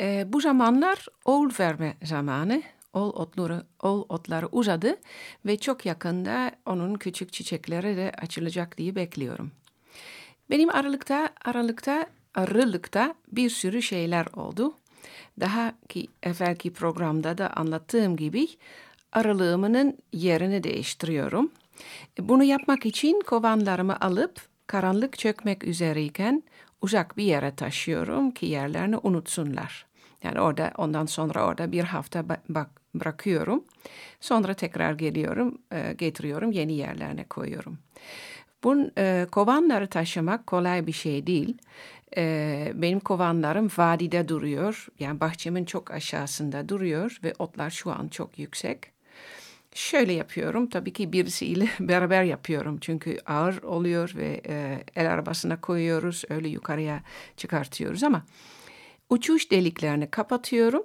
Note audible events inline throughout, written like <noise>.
Ee, bu zamanlar ol verme zamanı. Ol otları, ol otları uzadı ve çok yakında onun küçük çiçekleri de açılacak diye bekliyorum. Benim Aralık'ta, Aralık'ta, Aralık'ta bir sürü şeyler oldu. Daha ki evvelki programda da anlattığım gibi aralığımın yerini değiştiriyorum. Bunu yapmak için kovanlarımı alıp karanlık çökmek üzereyken uzak bir yere taşıyorum ki yerlerini unutsunlar. Yani orada ondan sonra orada bir hafta ba- bak bırakıyorum. Sonra tekrar geliyorum, e, getiriyorum, yeni yerlerine koyuyorum. Bu e, kovanları taşımak kolay bir şey değil. E, benim kovanlarım vadide duruyor. Yani bahçemin çok aşağısında duruyor ve otlar şu an çok yüksek. Şöyle yapıyorum. Tabii ki birisiyle <laughs> beraber yapıyorum. Çünkü ağır oluyor ve e, el arabasına koyuyoruz. Öyle yukarıya çıkartıyoruz ama uçuş deliklerini kapatıyorum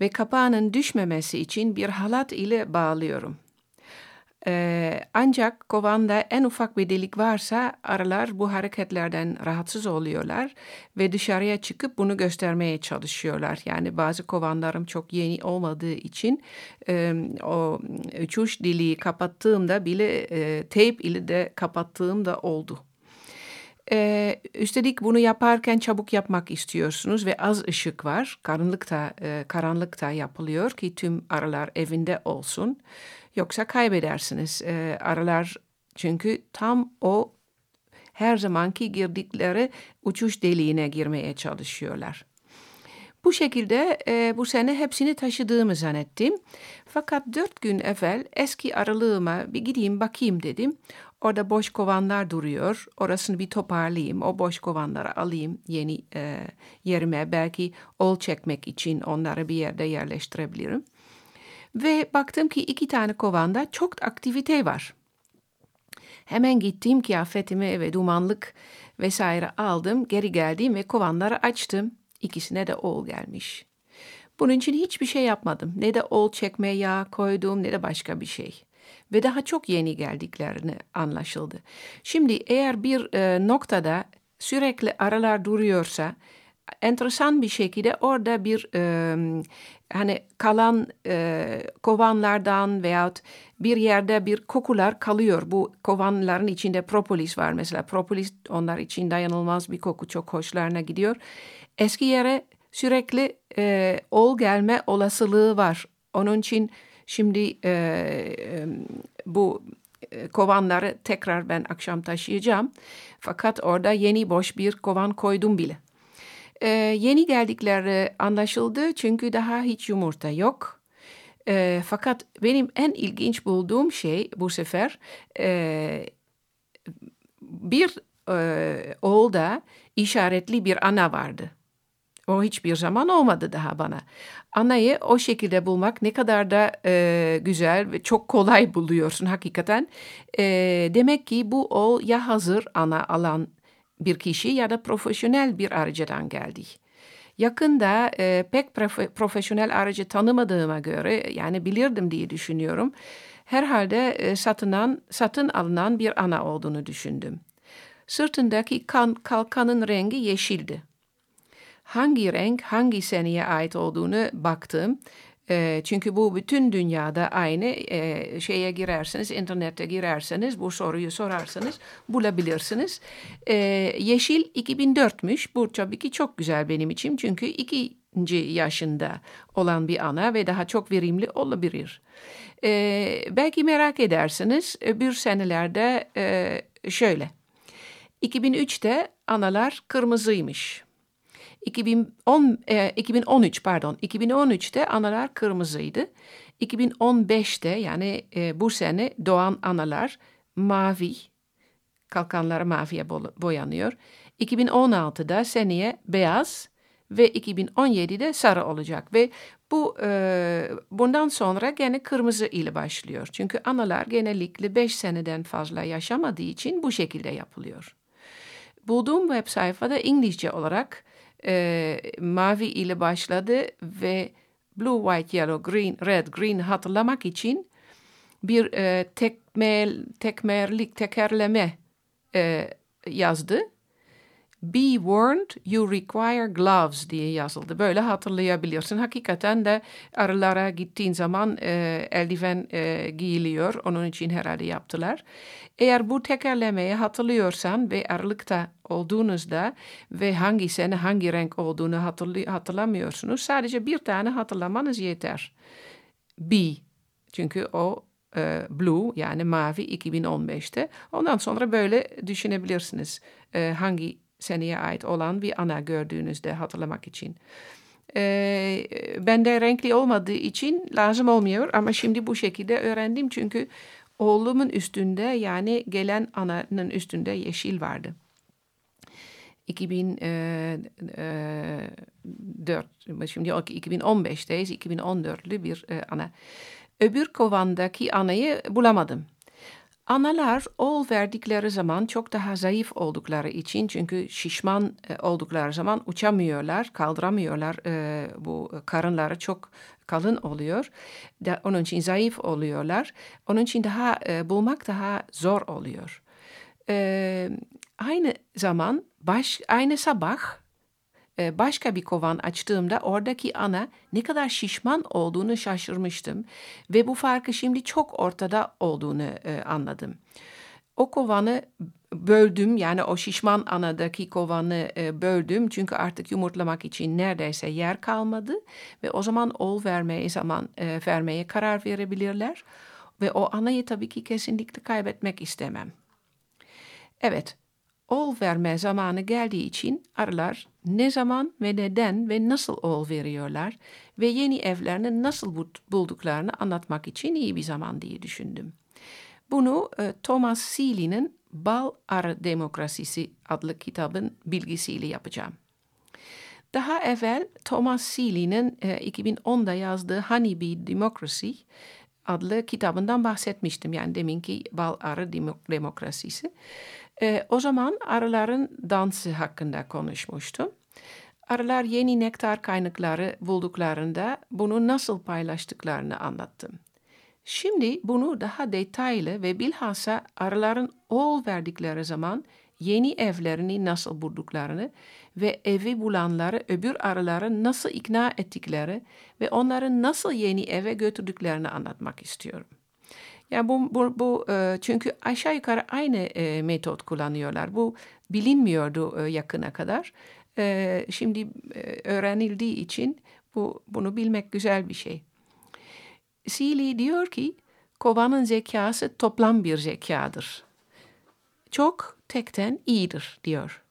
ve kapağının düşmemesi için bir halat ile bağlıyorum. Ee, ancak kovanda en ufak bir delik varsa arılar bu hareketlerden rahatsız oluyorlar ve dışarıya çıkıp bunu göstermeye çalışıyorlar. Yani bazı kovanlarım çok yeni olmadığı için e, o uçuş deliği kapattığımda bile e, tape ile de kapattığımda oldu. Ee, üstelik bunu yaparken çabuk yapmak istiyorsunuz ve az ışık var. Karanlıkta, e, karanlıkta yapılıyor ki tüm arılar evinde olsun. Yoksa kaybedersiniz. E, arılar çünkü tam o her zamanki girdikleri uçuş deliğine girmeye çalışıyorlar. Bu şekilde e, bu sene hepsini taşıdığımı zannettim. Fakat dört gün evvel eski aralığıma bir gideyim bakayım dedim. Orada boş kovanlar duruyor. Orasını bir toparlayayım. O boş kovanları alayım yeni e, yerime. Belki ol çekmek için onları bir yerde yerleştirebilirim. Ve baktım ki iki tane kovanda çok aktivite var. Hemen gittim kıyafetimi ve dumanlık vesaire aldım. Geri geldim ve kovanları açtım. İkisine de ol gelmiş. Bunun için hiçbir şey yapmadım. Ne de ol çekme yağ koydum ne de başka bir şey. Ve daha çok yeni geldiklerini anlaşıldı. Şimdi eğer bir e, noktada sürekli aralar duruyorsa enteresan bir şekilde orada bir e, hani kalan e, kovanlardan veyahut bir yerde bir kokular kalıyor. Bu kovanların içinde propolis var mesela. Propolis onlar için dayanılmaz bir koku çok hoşlarına gidiyor. Eski yere sürekli e, ol gelme olasılığı var. Onun için şimdi e, e, bu e, kovanları tekrar ben akşam taşıyacağım. Fakat orada yeni boş bir kovan koydum bile. Ee, yeni geldikleri anlaşıldı çünkü daha hiç yumurta yok. Ee, fakat benim en ilginç bulduğum şey bu sefer e, bir e, oğulda işaretli bir ana vardı. O hiçbir zaman olmadı daha bana. Anayı o şekilde bulmak ne kadar da e, güzel ve çok kolay buluyorsun hakikaten. E, demek ki bu oğul ya hazır ana alan bir kişi ya da profesyonel bir arıcıdan geldi. Yakında e, pek profe, profesyonel aracı tanımadığıma göre yani bilirdim diye düşünüyorum. Herhalde e, satınan, satın alınan bir ana olduğunu düşündüm. Sırtındaki kan, kalkanın rengi yeşildi. Hangi renk hangi seneye ait olduğunu baktım. E, çünkü bu bütün dünyada aynı e, şeye girerseniz, internete girerseniz, bu soruyu sorarsanız bulabilirsiniz. E, yeşil 2004'müş. Bu tabii ki çok güzel benim için çünkü ikinci yaşında olan bir ana ve daha çok verimli olabilir. E, belki merak edersiniz bir senelerde e, şöyle. 2003'te analar kırmızıymış. 2010, e, 2013 pardon 2013'te analar kırmızıydı. 2015'te yani e, bu sene doğan analar mavi kalkanları maviye boyanıyor. 2016'da seneye beyaz ve 2017'de sarı olacak ve Bu e, bundan sonra gene kırmızı ile başlıyor. Çünkü analar genellikle 5 seneden fazla yaşamadığı için bu şekilde yapılıyor. Bulduğum web sayfada İngilizce olarak e, mavi ile başladı ve blue, white, yellow, green, red, green hatırlamak için bir e, tekmel, tekmerlik, tekerleme e, yazdı. Be warned, you require gloves diye yazıldı. Böyle hatırlayabilirsin. Hakikaten de aralara gittiğin zaman e, eldiven e, giyiliyor. Onun için herhalde yaptılar. Eğer bu tekerlemeyi hatırlıyorsan ve aralıkta olduğunuzda ve hangi sene hangi renk olduğunu hatırlamıyorsunuz. Sadece bir tane hatırlamanız yeter. B. Çünkü o e, Blue yani mavi 2015'te. Ondan sonra böyle düşünebilirsiniz e, hangi seneye ait olan bir ana gördüğünüzde hatırlamak için. E, bende renkli olmadığı için lazım olmuyor ama şimdi bu şekilde öğrendim çünkü oğlumun üstünde yani gelen ananın üstünde yeşil vardı. 2004, şimdi 2015'teyiz, 2014'lü bir e, ana. Öbür kovandaki anayı bulamadım. Analar ol verdikleri zaman çok daha zayıf oldukları için çünkü şişman e, oldukları zaman uçamıyorlar, kaldıramıyorlar. E, bu karınları çok kalın oluyor. Da, onun için zayıf oluyorlar. Onun için daha e, bulmak daha zor oluyor. E, aynı zaman baş, aynı sabah başka bir kovan açtığımda oradaki ana ne kadar şişman olduğunu şaşırmıştım ve bu farkı şimdi çok ortada olduğunu e, anladım. O kovanı böldüm yani o şişman anadaki kovanı e, böldüm çünkü artık yumurtlamak için neredeyse yer kalmadı ve o zaman ol vermeye zaman vermeye karar verebilirler ve o anayı tabii ki kesinlikle kaybetmek istemem. Evet, ol verme zamanı geldiği için arılar ne zaman ve neden ve nasıl ol veriyorlar ve yeni evlerini nasıl bulduklarını anlatmak için iyi bir zaman diye düşündüm. Bunu e, Thomas Seeley'nin Bal Arı Demokrasisi adlı kitabın bilgisiyle yapacağım. Daha evvel Thomas Seeley'nin e, 2010'da yazdığı Honeybee Democracy adlı kitabından bahsetmiştim. Yani deminki Bal Arı Demokrasisi. E, o zaman arıların dansı hakkında konuşmuştum. Arılar yeni nektar kaynakları bulduklarında bunu nasıl paylaştıklarını anlattım. Şimdi bunu daha detaylı ve bilhassa arıların ol verdikleri zaman yeni evlerini nasıl bulduklarını ve evi bulanları öbür arıları nasıl ikna ettikleri ve onları nasıl yeni eve götürdüklerini anlatmak istiyorum. Ya bu, bu, bu e, çünkü aşağı yukarı aynı e, metot kullanıyorlar. Bu bilinmiyordu e, yakına kadar. Şimdi öğrenildiği için bu bunu bilmek güzel bir şey. Seeley diyor ki kovanın zekası toplam bir zekadır. Çok tekten iyidir diyor.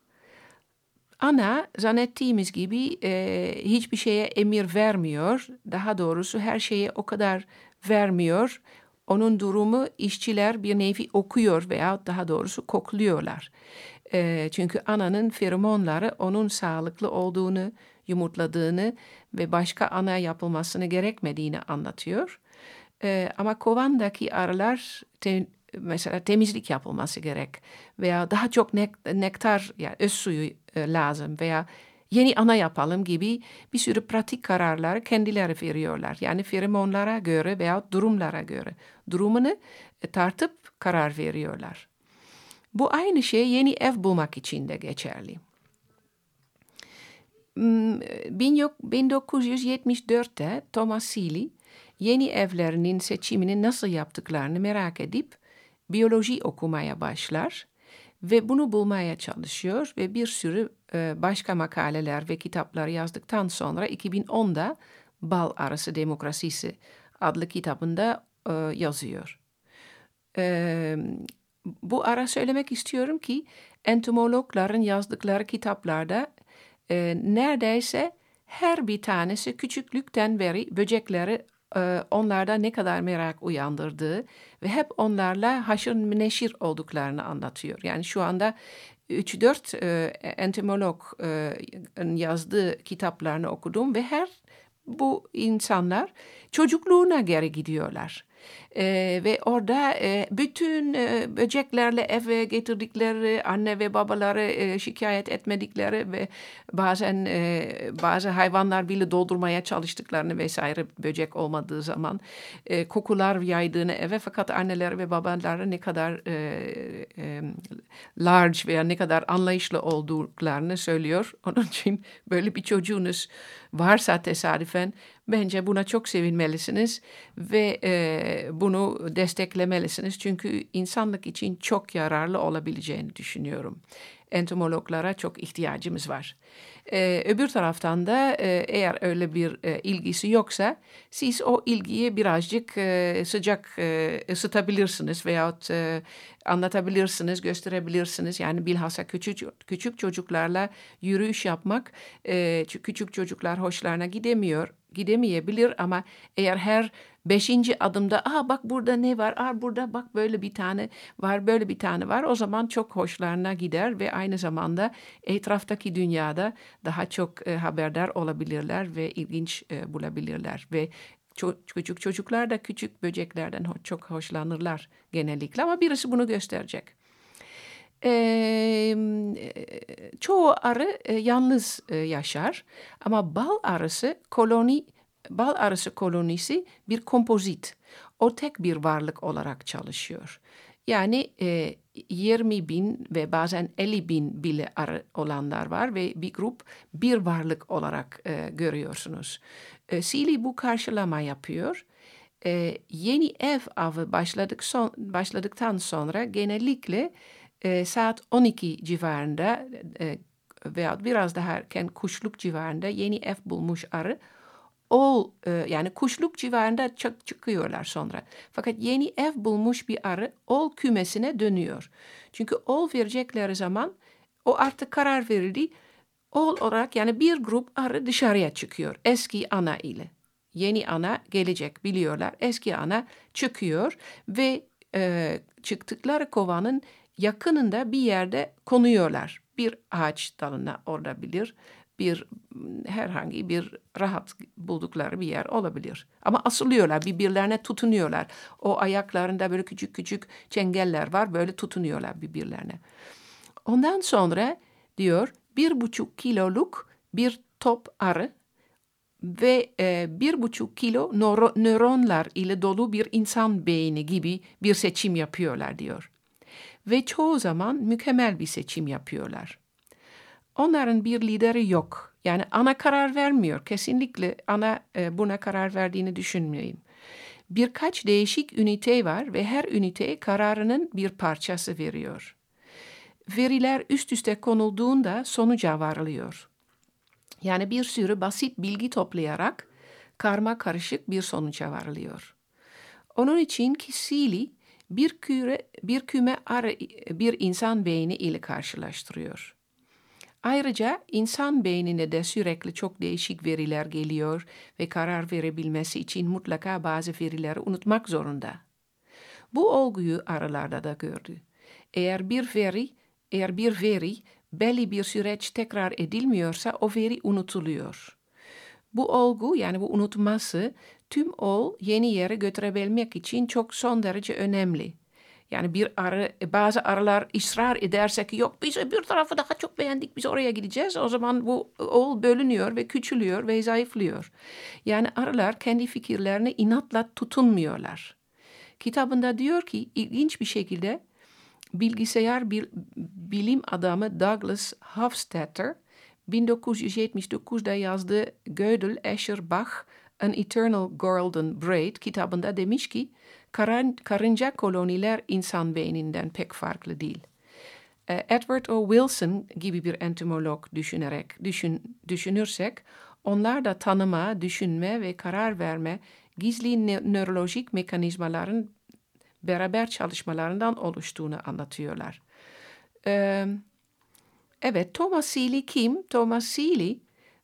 Ana zannettiğimiz gibi e, hiçbir şeye emir vermiyor. Daha doğrusu her şeye o kadar vermiyor onun durumu işçiler bir nevi okuyor veya daha doğrusu kokluyorlar. E, çünkü ananın feromonları onun sağlıklı olduğunu, yumurtladığını ve başka ana yapılmasını gerekmediğini anlatıyor. E, ama kovandaki arılar te, mesela temizlik yapılması gerek veya daha çok nek, nektar yani öz suyu e, lazım veya yeni ana yapalım gibi bir sürü pratik kararlar kendileri veriyorlar. Yani feromonlara göre veya durumlara göre durumunu e, tartıp karar veriyorlar. Bu aynı şey yeni ev bulmak için de geçerli. 1974'te hmm, Thomas Seeley yeni evlerinin seçimini nasıl yaptıklarını merak edip biyoloji okumaya başlar ve bunu bulmaya çalışıyor ve bir sürü başka makaleler ve kitaplar yazdıktan sonra 2010'da Bal Arası Demokrasisi adlı kitabında e, yazıyor. E, bu ara söylemek istiyorum ki entomologların yazdıkları kitaplarda neredeyse her bir tanesi küçüklükten beri böcekleri onlarda ne kadar merak uyandırdığı ve hep onlarla haşır neşir olduklarını anlatıyor. Yani şu anda 3-4 e, entomolog e, yazdığı kitaplarını okudum ve her bu insanlar çocukluğuna geri gidiyorlar. Ee, ve orada e, bütün e, böceklerle eve getirdikleri anne ve babaları e, şikayet etmedikleri ve bazen e, bazı hayvanlar bile doldurmaya çalıştıklarını vesaire böcek olmadığı zaman e, kokular yaydığını eve fakat anneler ve babaları ne kadar e, e, large veya ne kadar anlayışlı olduklarını söylüyor. <laughs> Onun için böyle bir çocuğunuz varsa tesadüfen bence buna çok sevinmelisiniz ve e, bunu desteklemelisiniz. Çünkü insanlık için çok yararlı olabileceğini düşünüyorum. Entomologlara çok ihtiyacımız var. Ee, öbür taraftan da e, eğer öyle bir e, ilgisi yoksa siz o ilgiyi birazcık e, sıcak e, ısıtabilirsiniz veyahut e, anlatabilirsiniz, gösterebilirsiniz. Yani bilhassa küçük, küçük çocuklarla yürüyüş yapmak e, küçük çocuklar hoşlarına gidemiyor gidemeyebilir ama eğer her beşinci adımda aa bak burada ne var, aa burada bak böyle bir tane var, böyle bir tane var o zaman çok hoşlarına gider ve aynı zamanda etraftaki dünyada daha çok e, haberdar olabilirler ve ilginç e, bulabilirler ve küçük çocuklar da küçük böceklerden çok hoşlanırlar genellikle ama birisi bunu gösterecek. Ee, çoğu arı e, yalnız e, yaşar ama bal arısı koloni bal arısı kolonisi bir kompozit. O tek bir varlık olarak çalışıyor. Yani e, 20 bin ve bazen 50 bin bile arı olanlar var ve bir grup bir varlık olarak e, görüyorsunuz. E, Sili bu karşılama yapıyor. E, yeni ev avı başladık son, başladıktan sonra genellikle e, saat 12 civarında e, veya biraz daha erken kuşluk civarında yeni ev bulmuş arı ol e, yani kuşluk civarında çık, çıkıyorlar sonra. Fakat yeni ev bulmuş bir arı ol kümesine dönüyor. Çünkü ol verecekleri zaman o artık karar verildi. Ol olarak yani bir grup arı dışarıya çıkıyor eski ana ile. Yeni ana gelecek biliyorlar. Eski ana çıkıyor ve e, çıktıkları kovanın yakınında bir yerde konuyorlar. Bir ağaç dalına olabilir, bir herhangi bir rahat buldukları bir yer olabilir. Ama asılıyorlar, birbirlerine tutunuyorlar. O ayaklarında böyle küçük küçük çengeller var, böyle tutunuyorlar birbirlerine. Ondan sonra diyor bir buçuk kiloluk bir top arı ve e, bir buçuk kilo nöronlar ile dolu bir insan beyni gibi bir seçim yapıyorlar diyor ve çoğu zaman mükemmel bir seçim yapıyorlar. Onların bir lideri yok. Yani ana karar vermiyor. Kesinlikle ana e, buna karar verdiğini düşünmeyin. Birkaç değişik ünite var ve her ünite kararının bir parçası veriyor. Veriler üst üste konulduğunda sonuca varılıyor. Yani bir sürü basit bilgi toplayarak karma karışık bir sonuca varılıyor. Onun için Kisili bir küre bir küme arı bir insan beyni ile karşılaştırıyor. Ayrıca insan beynine de sürekli çok değişik veriler geliyor ve karar verebilmesi için mutlaka bazı verileri unutmak zorunda. Bu olguyu arılarda da gördü. Eğer bir veri, eğer bir veri belli bir süreç tekrar edilmiyorsa o veri unutuluyor. Bu olgu yani bu unutması tüm ol yeni yere götürebilmek için çok son derece önemli. Yani bir arı, bazı arılar ısrar ederse ki yok biz bir tarafı daha çok beğendik biz oraya gideceğiz. O zaman bu ol bölünüyor ve küçülüyor ve zayıflıyor. Yani arılar kendi fikirlerine inatla tutunmuyorlar. Kitabında diyor ki ilginç bir şekilde bilgisayar bil, bilim adamı Douglas Hofstadter 1979'da yazdığı Gödel, Escher, Bach An Eternal Golden Braid kitabında demiş ki karan, karınca koloniler insan beyninden pek farklı değil. E, Edward O. Wilson gibi bir entomolog düşünerek düşün, düşünürsek onlar da tanıma, düşünme ve karar verme gizli nörolojik mekanizmaların beraber çalışmalarından oluştuğunu anlatıyorlar. Ee, evet, Thomas Seeley kim? Thomas Seeley,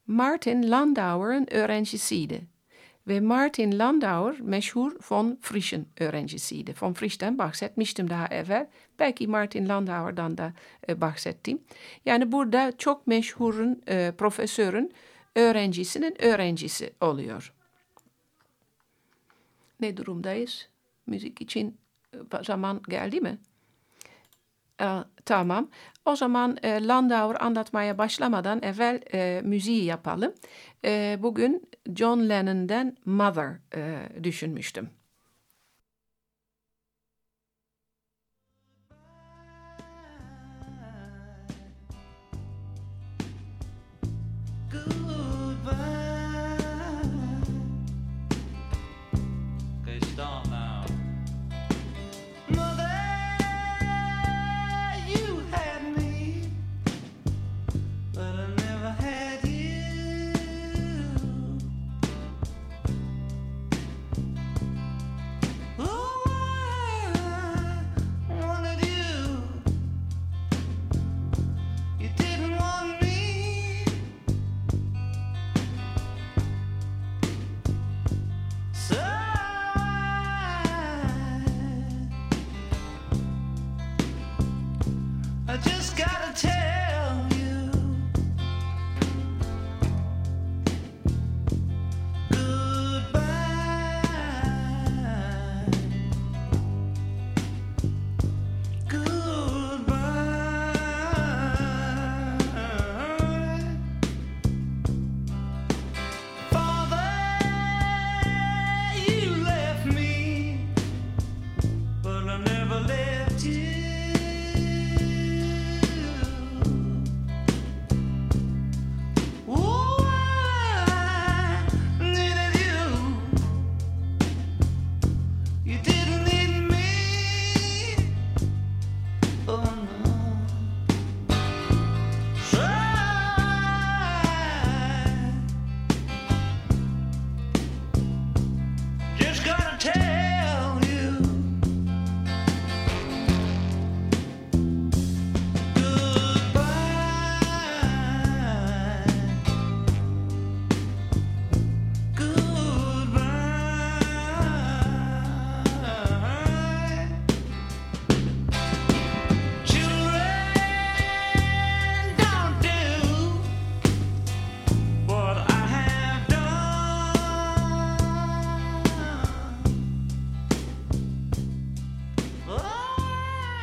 Martin Landauer'ın öğrencisiydi. Ve Martin Landauer meşhur von Frischen öğrencisiydi. Von Frisch'ten bahsetmiştim daha evvel. Belki Martin Landauer'dan da e, bahsettim. Yani burada çok meşhurun, e, profesörün öğrencisinin öğrencisi oluyor. Ne durumdayız? Müzik için e, zaman geldi mi? Ee, tamam. O zaman e, Landauer anlatmaya başlamadan evvel e, müziği yapalım. E, bugün John Lennon'dan Mother e, düşünmüştüm.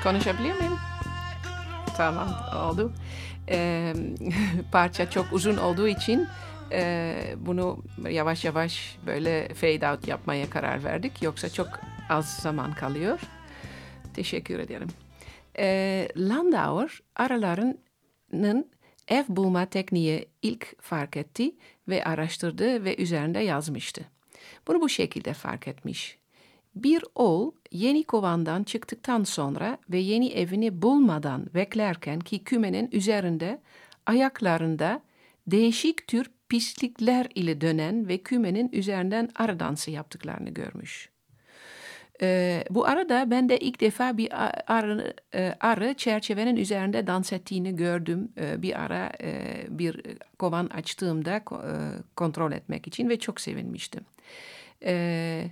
Konuşabiliyor muyum? Tamam oldu. Ee, <laughs> parça çok uzun olduğu için e, bunu yavaş yavaş böyle fade out yapmaya karar verdik. Yoksa çok az zaman kalıyor. Teşekkür ederim. Ee, Landauer aralarının ev bulma tekniği ilk fark etti ve araştırdı ve üzerinde yazmıştı. Bunu bu şekilde fark etmiş. Bir oğul yeni kovandan çıktıktan sonra ve yeni evini bulmadan beklerken ki kümenin üzerinde ayaklarında değişik tür pislikler ile dönen ve kümenin üzerinden arı dansı yaptıklarını görmüş. Ee, bu arada ben de ilk defa bir arı, e, arı çerçevenin üzerinde dans ettiğini gördüm. Ee, bir ara e, bir kovan açtığımda e, kontrol etmek için ve çok sevinmiştim. Ee,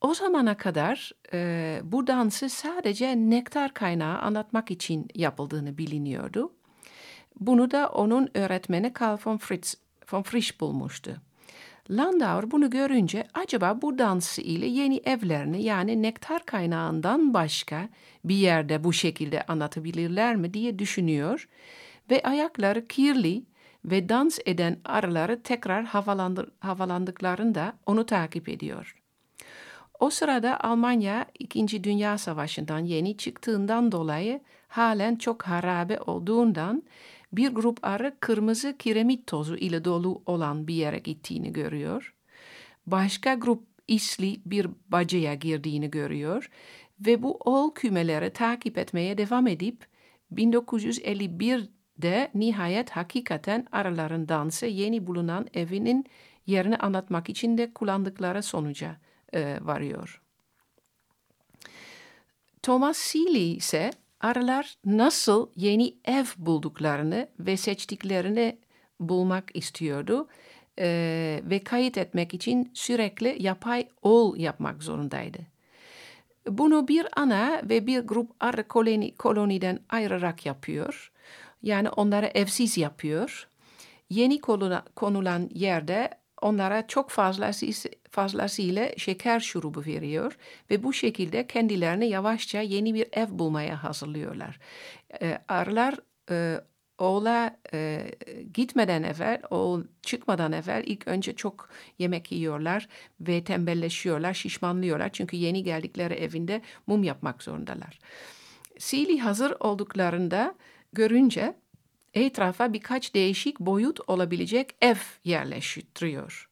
o zamana kadar e, bu dansı sadece nektar kaynağı anlatmak için yapıldığını biliniyordu. Bunu da onun öğretmeni Karl von, Fritz, von Frisch bulmuştu. Landauer bunu görünce acaba bu dansı ile yeni evlerini yani nektar kaynağından başka bir yerde bu şekilde anlatabilirler mi diye düşünüyor ve ayakları kirli ve dans eden arıları tekrar havalandır, havalandıklarında onu takip ediyor. O sırada Almanya İkinci Dünya Savaşı'ndan yeni çıktığından dolayı halen çok harabe olduğundan bir grup arı kırmızı kiremit tozu ile dolu olan bir yere gittiğini görüyor. Başka grup isli bir bacaya girdiğini görüyor ve bu ol kümeleri takip etmeye devam edip 1951'de nihayet hakikaten arıların dansı yeni bulunan evinin yerini anlatmak için de kullandıkları sonuca e, varıyor. Thomas Seeley ise arılar nasıl yeni ev bulduklarını ve seçtiklerini bulmak istiyordu e, ve kayıt etmek için sürekli yapay ol yapmak zorundaydı. Bunu bir ana ve bir grup arı koloni, koloniden ayırarak yapıyor. Yani onları evsiz yapıyor. Yeni konula- konulan yerde onlara çok fazlası, fazlasıyla şeker şurubu veriyor ve bu şekilde kendilerini yavaşça yeni bir ev bulmaya hazırlıyorlar. E, arılar oğla e, gitmeden evvel, oğul çıkmadan evvel ilk önce çok yemek yiyorlar ve tembelleşiyorlar, şişmanlıyorlar. Çünkü yeni geldikleri evinde mum yapmak zorundalar. Sili hazır olduklarında görünce etrafa birkaç değişik boyut olabilecek ev yerleştiriyor.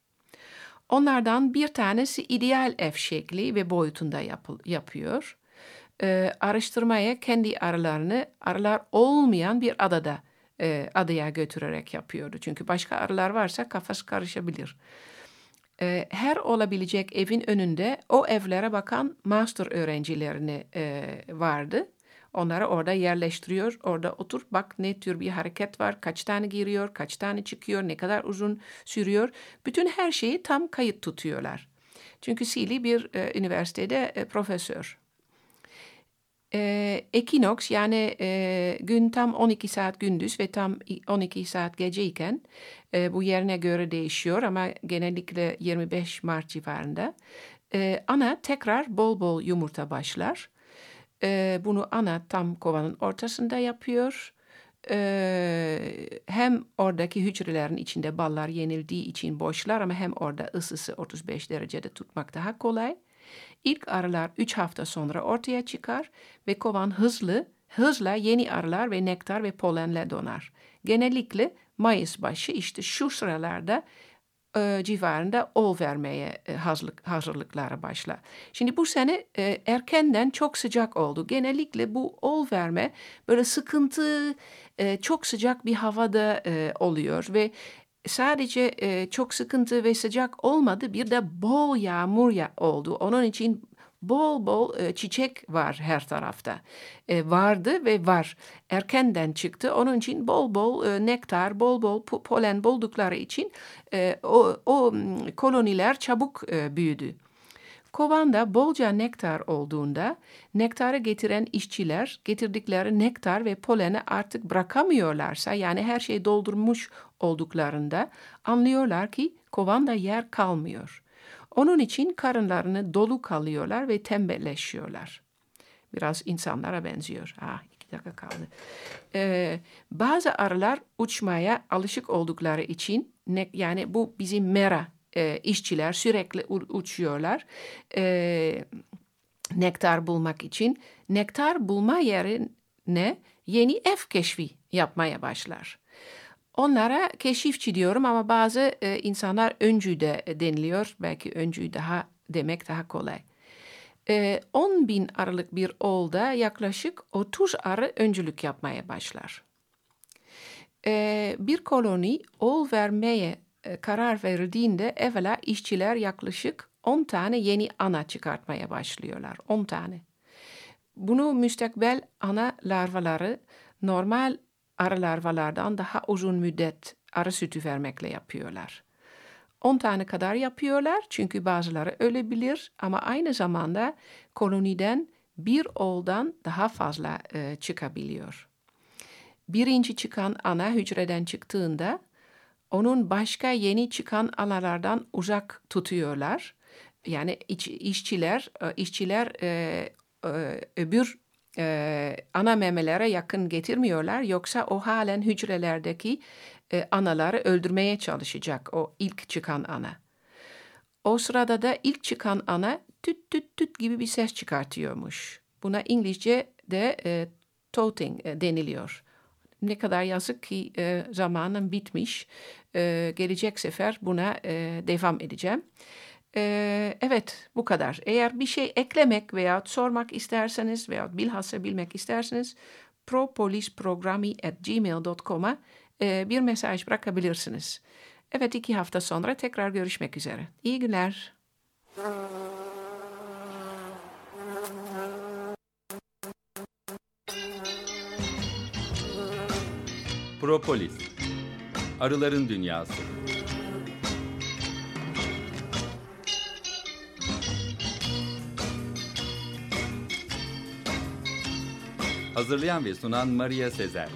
Onlardan bir tanesi ideal ev şekli ve boyutunda yapıl, yapıyor. Ee, araştırmaya kendi arılarını arılar olmayan bir adada e, adaya götürerek yapıyordu. Çünkü başka arılar varsa kafası karışabilir. E, her olabilecek evin önünde o evlere bakan master öğrencilerini e, vardı. Onları orada yerleştiriyor. Orada otur bak ne tür bir hareket var, kaç tane giriyor, kaç tane çıkıyor, ne kadar uzun sürüyor. Bütün her şeyi tam kayıt tutuyorlar. Çünkü Sili bir e, üniversitede e, profesör. E, ekinoks yani e, gün tam 12 saat gündüz ve tam 12 saat geceyken e, bu yerine göre değişiyor ama genellikle 25 Mart civarında. E, ana tekrar bol bol yumurta başlar. E, bunu ana tam kovanın ortasında yapıyor. E, hem oradaki hücrelerin içinde ballar yenildiği için boşlar ama hem orada ısısı 35 derecede tutmak daha kolay. İlk arılar 3 hafta sonra ortaya çıkar ve kovan hızlı, hızla yeni arılar ve nektar ve polenle donar. Genellikle Mayıs başı işte şu sıralarda e, civarında ol vermeye e, hazırlık, hazırlıklara başlar. Şimdi bu sene e, erkenden çok sıcak oldu. Genellikle bu ol verme böyle sıkıntı, e, çok sıcak bir havada e, oluyor ve sadece e, çok sıkıntı ve sıcak olmadı bir de bol yağmur ya oldu. Onun için bol bol e, çiçek var her tarafta. E, vardı ve var. Erkenden çıktı. Onun için bol bol e, nektar, bol bol polen buldukları için e, o, o koloniler çabuk e, büyüdü. Kovanda bolca nektar olduğunda nektarı getiren işçiler getirdikleri nektar ve poleni artık bırakamıyorlarsa yani her şeyi doldurmuş olduklarında anlıyorlar ki kovanda yer kalmıyor. Onun için karınlarını dolu kalıyorlar ve tembelleşiyorlar. Biraz insanlara benziyor. Ah, iki dakika kaldı. Ee, bazı arılar uçmaya alışık oldukları için ne, yani bu bizim mera e, işçiler sürekli uçuyorlar. E, nektar bulmak için. Nektar bulma yerine yeni ev keşfi yapmaya başlar. Onlara keşifçi diyorum ama bazı e, insanlar öncü de deniliyor. Belki öncü daha demek daha kolay. E, 10 bin arılık bir olda yaklaşık 30 arı öncülük yapmaya başlar. E, bir koloni ol vermeye e, karar verildiğinde evvela işçiler yaklaşık 10 tane yeni ana çıkartmaya başlıyorlar. 10 tane. Bunu müstakbel ana larvaları normal arı larvalardan daha uzun müddet arı sütü vermekle yapıyorlar. 10 tane kadar yapıyorlar çünkü bazıları ölebilir ama aynı zamanda koloniden bir oldan daha fazla e, çıkabiliyor. Birinci çıkan ana hücreden çıktığında onun başka yeni çıkan analardan uzak tutuyorlar. Yani iş, işçiler, e, işçiler e, e, öbür e, ana memelere yakın getirmiyorlar. Yoksa o halen hücrelerdeki e, anaları öldürmeye çalışacak o ilk çıkan ana. O sırada da ilk çıkan ana tüt tüt tüt gibi bir ses çıkartıyormuş. Buna İngilizce de e, toting e, deniliyor. Ne kadar yazık ki e, zamanım bitmiş. E, gelecek sefer buna e, devam edeceğim. E, evet bu kadar. Eğer bir şey eklemek veya sormak isterseniz veya bilhassa bilmek isterseniz propolisprogrami.gmail.com'a e, bir mesaj bırakabilirsiniz. Evet iki hafta sonra tekrar görüşmek üzere. İyi günler. Propolis Arıların Dünyası Hazırlayan ve sunan Maria Sezer